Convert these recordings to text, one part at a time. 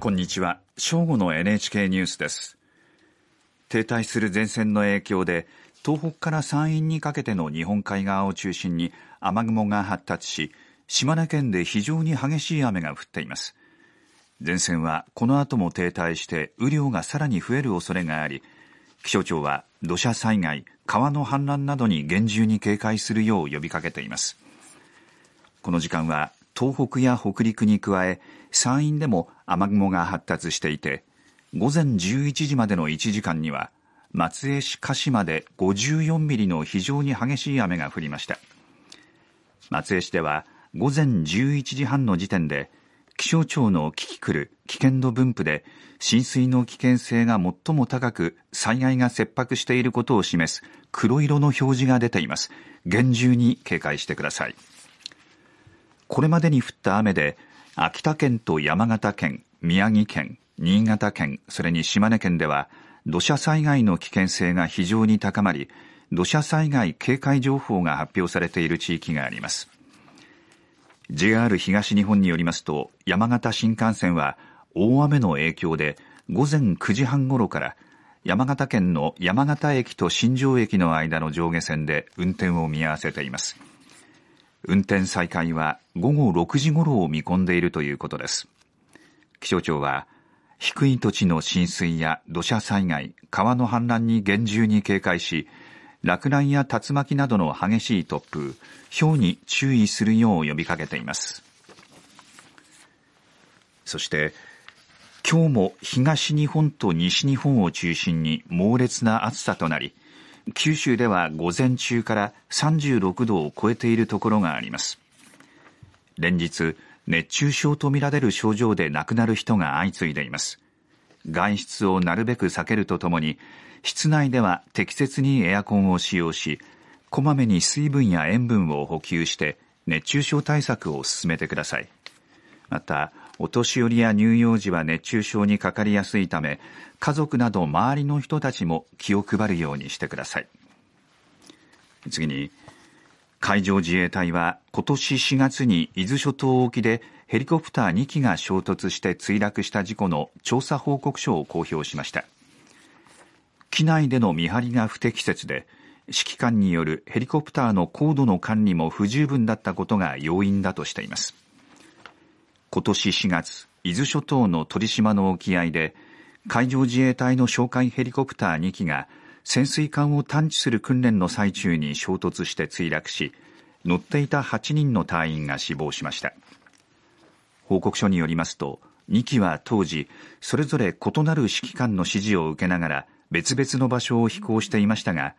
こんにちは。正午の NHK ニュースです。停滞する前線の影響で東北から山陰にかけての日本海側を中心に雨雲が発達し島根県で非常に激しい雨が降っています。前線はこの後も停滞して雨量がさらに増える恐れがあり気象庁は土砂災害川の氾濫などに厳重に警戒するよう呼びかけています。この時間は東北や北陸に加え山陰でも雨雲が発達していて午前11時までの1時間には松江市鹿島で54ミリの非常に激しい雨が降りました。松江市では午前11時半の時点で気象庁のキキクル危険度分布で浸水の危険性が最も高く災害が切迫していることを示す黒色の表示が出ています。厳重に警戒してください。これまでに降った雨で秋田県と山形県宮城県新潟県それに島根県では土砂災害の危険性が非常に高まり土砂災害警戒情報が発表されている地域があります。JR 東日本によりますと山形新幹線は大雨の影響で午前9時半ごろから山形県の山形駅と新庄駅の間の上下線で運転を見合わせています。運転再開は午後6時ごろを見込んでいるということです気象庁は低い土地の浸水や土砂災害川の氾濫に厳重に警戒し落雷や竜巻などの激しい突風、氷に注意するよう呼びかけています。そして、今日も東日本と西日本を中心に猛烈な暑さとなり、九州では午前中から36度を超えているところがあります。連日、熱中症とみられる症状で亡くなる人が相次いでいます。外出をなるべく避けるとともに、室内では適切にエアコンを使用し、こまめに水分や塩分を補給して熱中症対策を進めてください。また、お年寄りや乳幼児は熱中症にかかりやすいため、家族など周りの人たちも気を配るようにしてください。次に、海上自衛隊は今年4月に伊豆諸島沖でヘリコプター2機が衝突して墜落した事故の調査報告書を公表しました。機内での見張りが不適切で、指揮官によるヘリコプターの高度の管理も不十分だったことが要因だとしています。今年4月、伊豆諸島の鳥島の沖合で、海上自衛隊の哨戒ヘリコプター2機が潜水艦を探知する訓練の最中に衝突して墜落し、乗っていた8人の隊員が死亡しました。報告書によりますと、2機は当時、それぞれ異なる指揮官の指示を受けながら、別々の場所を飛行していましたが、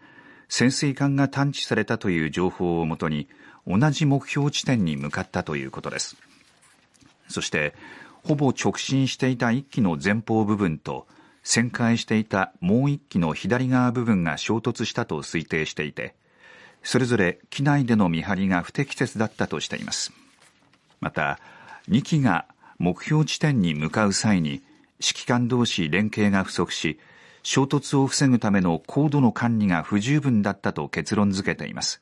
潜水艦が探知されたという情報をもとに、同じ目標地点に向かったということです。そして、ほぼ直進していた1機の前方部分と、旋回していたもう1機の左側部分が衝突したと推定していて、それぞれ機内での見張りが不適切だったとしています。また、2機が目標地点に向かう際に、指揮官同士連携が不足し、衝突を防ぐための高度の管理が不十分だったと結論付けています。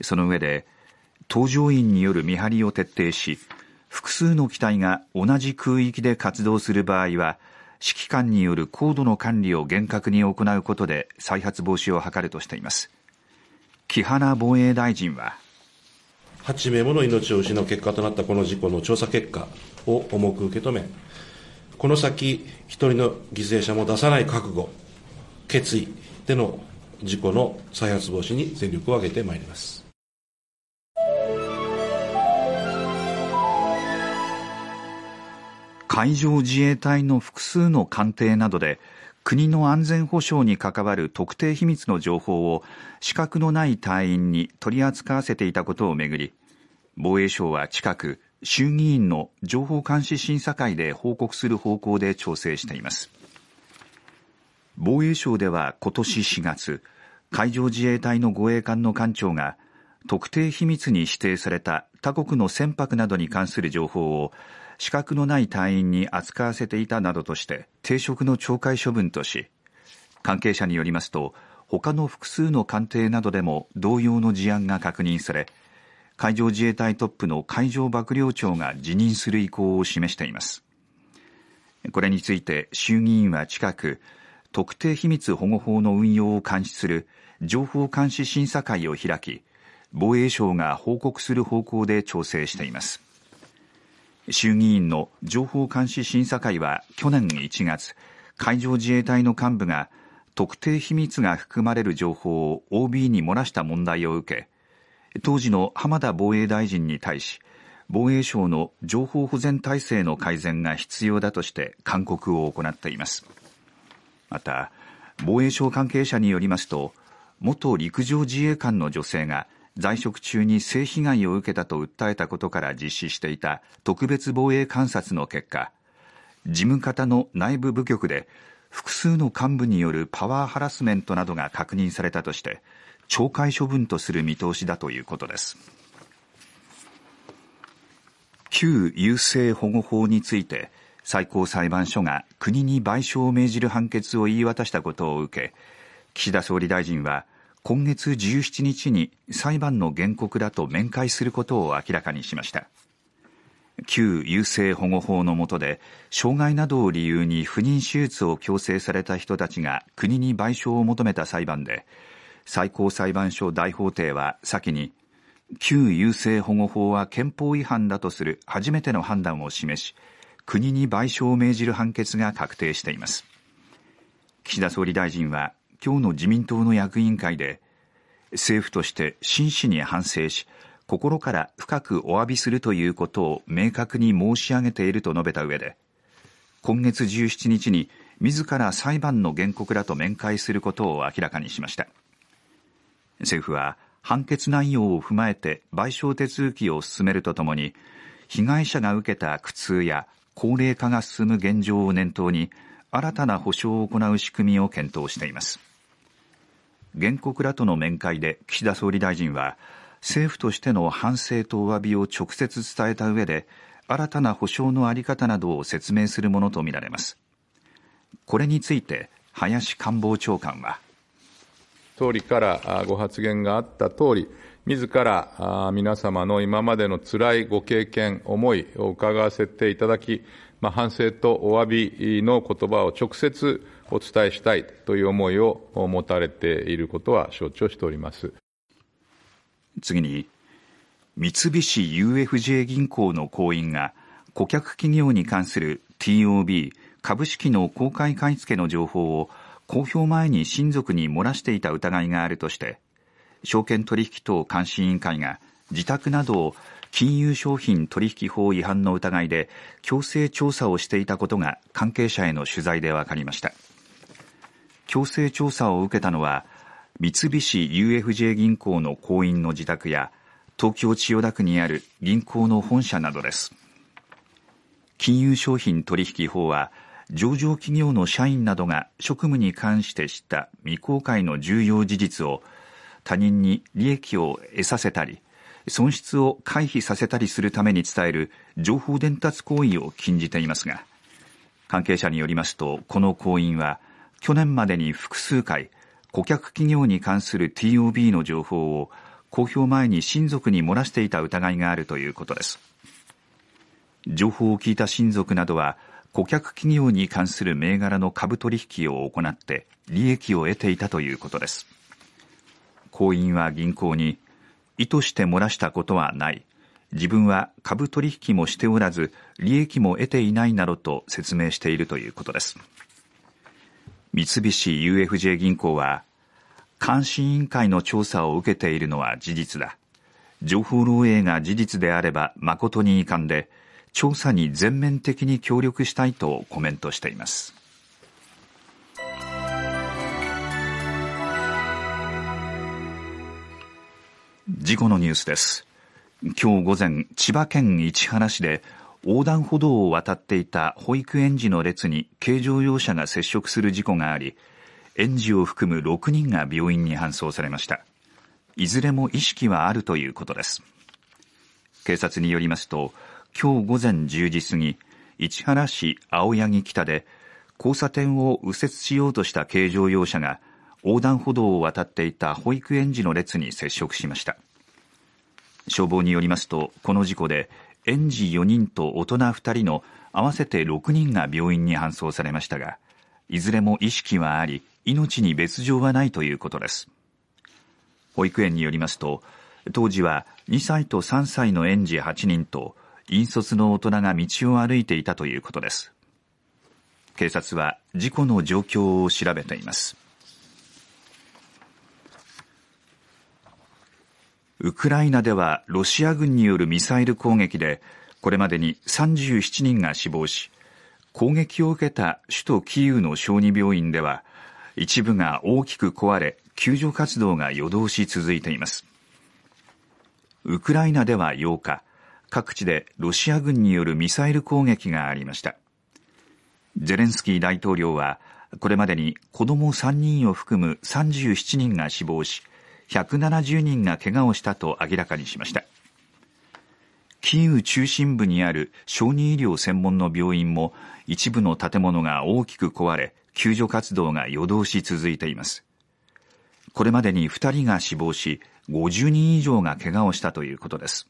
その上で、搭乗員による見張りを徹底し、複数の機体が同じ空域で活動する場合は、指揮官による高度の管理を厳格に行うことで再発防止を図るとしています。木原防衛大臣は、8名もの命を失う結果となったこの事故の調査結果を重く受け止め、この先、一人の犠牲者も出さない覚悟、決意での事故の再発防止に全力を挙げてまいります。海上自衛隊の複数の艦艇などで国の安全保障に関わる特定秘密の情報を資格のない隊員に取り扱わせていたことをめぐり防衛省は近く衆議院の情報監視審査会で報告する方向で調整しています。防衛省では今年4月海上自衛隊の護衛艦の艦長が特定秘密に指定された他国の船舶などに関する情報を資格のない隊員に扱わせていたなどとして停職の懲戒処分とし関係者によりますと他の複数の艦艇などでも同様の事案が確認され海上自衛隊トップの海上幕僚長が辞任する意向を示しています。これについて衆議院は近く特定秘密保護法の運用を監視する情報監視審査会を開き防衛省が報告する方向で調整しています。衆議院の情報監視審査会は去年1月海上自衛隊の幹部が特定秘密が含まれる情報を OB に漏らした問題を受け当時の浜田防衛大臣に対し防衛省の情報保全体制の改善が必要だとして勧告を行っています。また防衛省関係者によりますと元陸上自衛官の女性が在職中に性被害を受けたと訴えたことから実施していた特別防衛監察の結果事務方の内部部局で複数の幹部によるパワーハラスメントなどが確認されたとして懲戒処分とする見通しだということです。旧優生保護法について最高裁判所が国に賠償を命じる判決を言い渡したことを受け岸田総理大臣は今月17日に裁判の原告らと面会することを明らかにしました。旧優生保護法の下で障害などを理由に不妊手術を強制された人たちが国に賠償を求めた裁判で最高裁判所大法廷は先に旧優生保護法は憲法違反だとする初めての判断を示し国に賠償を命じる判決が確定しています。岸田総理大臣は今日の自民党の役員会で政府として真摯に反省し心から深くお詫びするということを明確に申し上げていると述べた上で今月17日に自ら裁判の原告らと面会することを明らかにしました。政府は判決内容を踏まえて賠償手続きを進めるとともに被害者が受けた苦痛や高齢化が進む現状を念頭に新たな補償を行う仕組みを検討しています。原告らとの面会で岸田総理大臣は政府としての反省とお詫びを直接伝えた上で新たな補償の在り方などを説明するものとみられます。これについて林官房長官は。総理からご発言があった通り自ら皆様の今までのつらいご経験、思いを伺わせていただき、まあ、反省とお詫びの言葉を直接お伝えしたいという思いを持たれていることは承知をしております。次に三菱 UFJ 銀行の行員が顧客企業に関する TOB 株式の公開買い付けの情報を公表前に親族に漏らしていた疑いがあるとして証券取引等監視委員会が自宅などを金融商品取引法違反の疑いで強制調査をしていたことが関係者への取材で分かりました強制調査を受けたのは三菱 UFJ 銀行の行員の自宅や東京千代田区にある銀行の本社などです。金融商品取引法は上場企業の社員などが職務に関して知った未公開の重要事実を他人に利益を得させたり損失を回避させたりするために伝える情報伝達行為を禁じていますが関係者によりますとこの行員は去年までに複数回顧客企業に関する TOB の情報を公表前に親族に漏らしていた疑いがあるということです。情報を聞いた親族などは顧客企業に関する銘柄の株取引を行って利益を得ていたということです。行員は銀行に意図して漏らしたことはない。自分は株取引もしておらず利益も得ていないなどと説明しているということです。三菱 UFJ 銀行は監視委員会の調査を受けているのは事実だ。情報漏洩が事実であれば誠に遺憾で調査に全面的に協力したいとコメントしています。事故のニュースです。今日午前千葉県市原市で横断歩道を渡っていた保育園児の列に軽乗用車が接触する事故があり園児を含む6人が病院に搬送されました。いずれも意識はあるということです。警察によりますと今日午前10時過ぎ市原市青柳北で交差点を右折しようとした軽乗用車が横断歩道を渡っていた保育園児の列に接触しました。消防によりますとこの事故で園児4人と大人2人の合わせて6人が病院に搬送されましたが、いずれも意識はあり、命に別状はないということです。保育園によりますと、当時は2歳と3歳の園児8人と、引率の大人が道を歩いていたということです。警察は事故の状況を調べています。ウクライナではロシア軍によるミサイル攻撃でこれまでに37人が死亡し攻撃を受けた首都キーウの小児病院では一部が大きく壊れ救助活動が夜通し続いています。ウクライナでは8日各地でロシア軍によるミサイル攻撃がありました。ゼレンスキー大統領はこれまでに子供3人を含む37人が死亡し170人が怪我をしたと明らかにしました。キーウ中心部にある小児医療専門の病院も一部の建物が大きく壊れ救助活動が夜通し続いています。これまでに2人が死亡し50人以上が怪我をしたということです。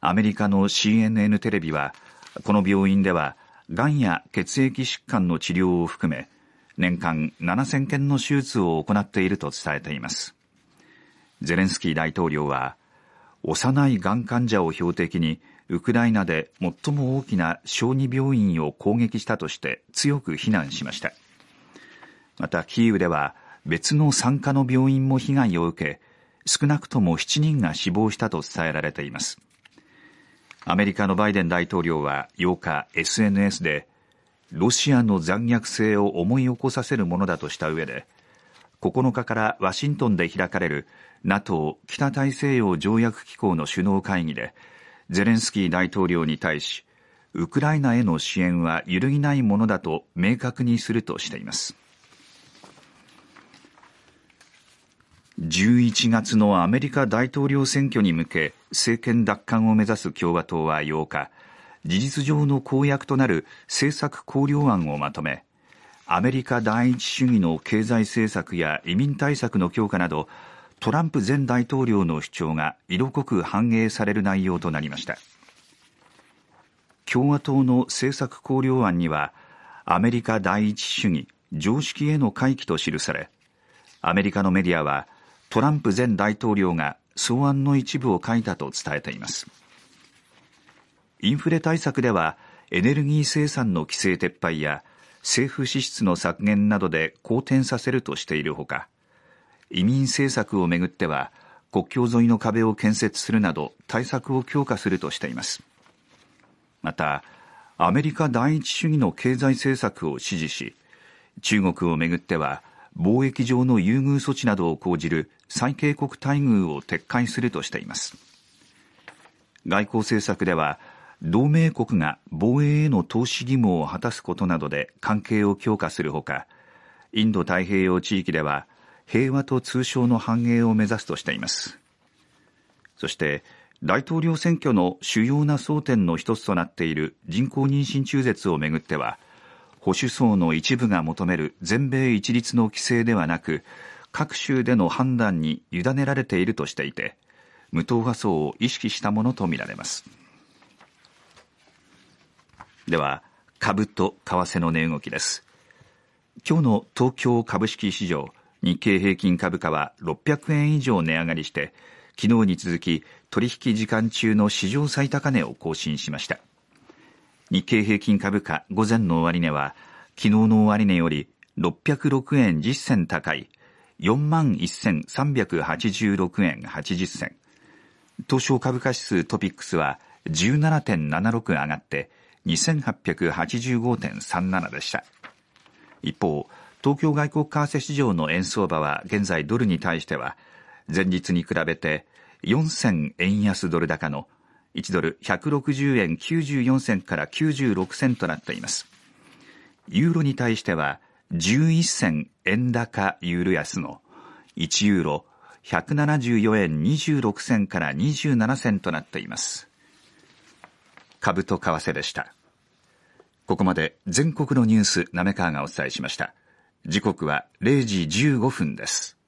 アメリカの CNN テレビはこの病院ではがんや血液疾患の治療を含め年間7000件の手術を行っていると伝えています。ゼレンスキー大統領は幼いがん患者を標的にウクライナで最も大きな小児病院を攻撃したとして強く非難しました。またキーウでは別の産科の病院も被害を受け少なくとも7人が死亡したと伝えられています。アメリカのバイデン大統領は8日 SNS でロシアの残虐性を思い起こさせるものだとした上で9日からワシントンで開かれる NATO 北大西洋条約機構の首脳会議でゼレンスキー大統領に対しウクライナへの支援は揺るぎないものだと明確にするとしています。11月のアメリカ大統領選挙に向け政権奪還を目指す共和党は8日事実上の公約となる政策綱領案をまとめアメリカ第一主義の経済政策や移民対策の強化などトランプ前大統領の主張が色濃く反映される内容となりました。共和党の政策綱領案にはアメリカ第一主義常識への回帰と記されアメリカのメディアはトランプ前大統領が草案の一部を書いたと伝えています。インフレ対策ではエネルギー生産の規制撤廃や政府支出の削減などで好転させるとしているほか移民政策をめぐっては国境沿いの壁を建設するなど対策を強化するとしています。またアメリカ第一主義の経済政策を支持し中国をめぐっては貿易上の優遇措置などを講じる最恵国待遇を撤回するとしています。外交政策では同盟国が防衛への投資義務を果たすことなどで関係を強化するほかインド太平洋地域では平和と通商の繁栄を目指すとしています。そして大統領選挙の主要な争点の一つとなっている人工妊娠中絶をめぐっては保守層の一部が求める全米一律の規制ではなく各州での判断に委ねられているとしていて無党派層を意識したものとみられます。では株と為替の値動きです。今日の東京株式市場日経平均株価は600円以上値上がりして昨日に続き取引時間中の史上最高値を更新しました日経平均株価午前の終値は昨日の終値より606円10銭高い4万1386円80銭東証株価指数トピックスは17.76上がって2885.37でした。一方、東京外国為替市場の円相場は現在ドルに対しては、前日に比べて4銭円安ドル高の1ドル160円94銭から96銭となっています。ユーロに対しては11銭円高ユーロ安の1ユーロ174円26銭から27銭となっています。株と為替でした。ここまで全国のニュース、なめかわがお伝えしました。時刻は0時15分です。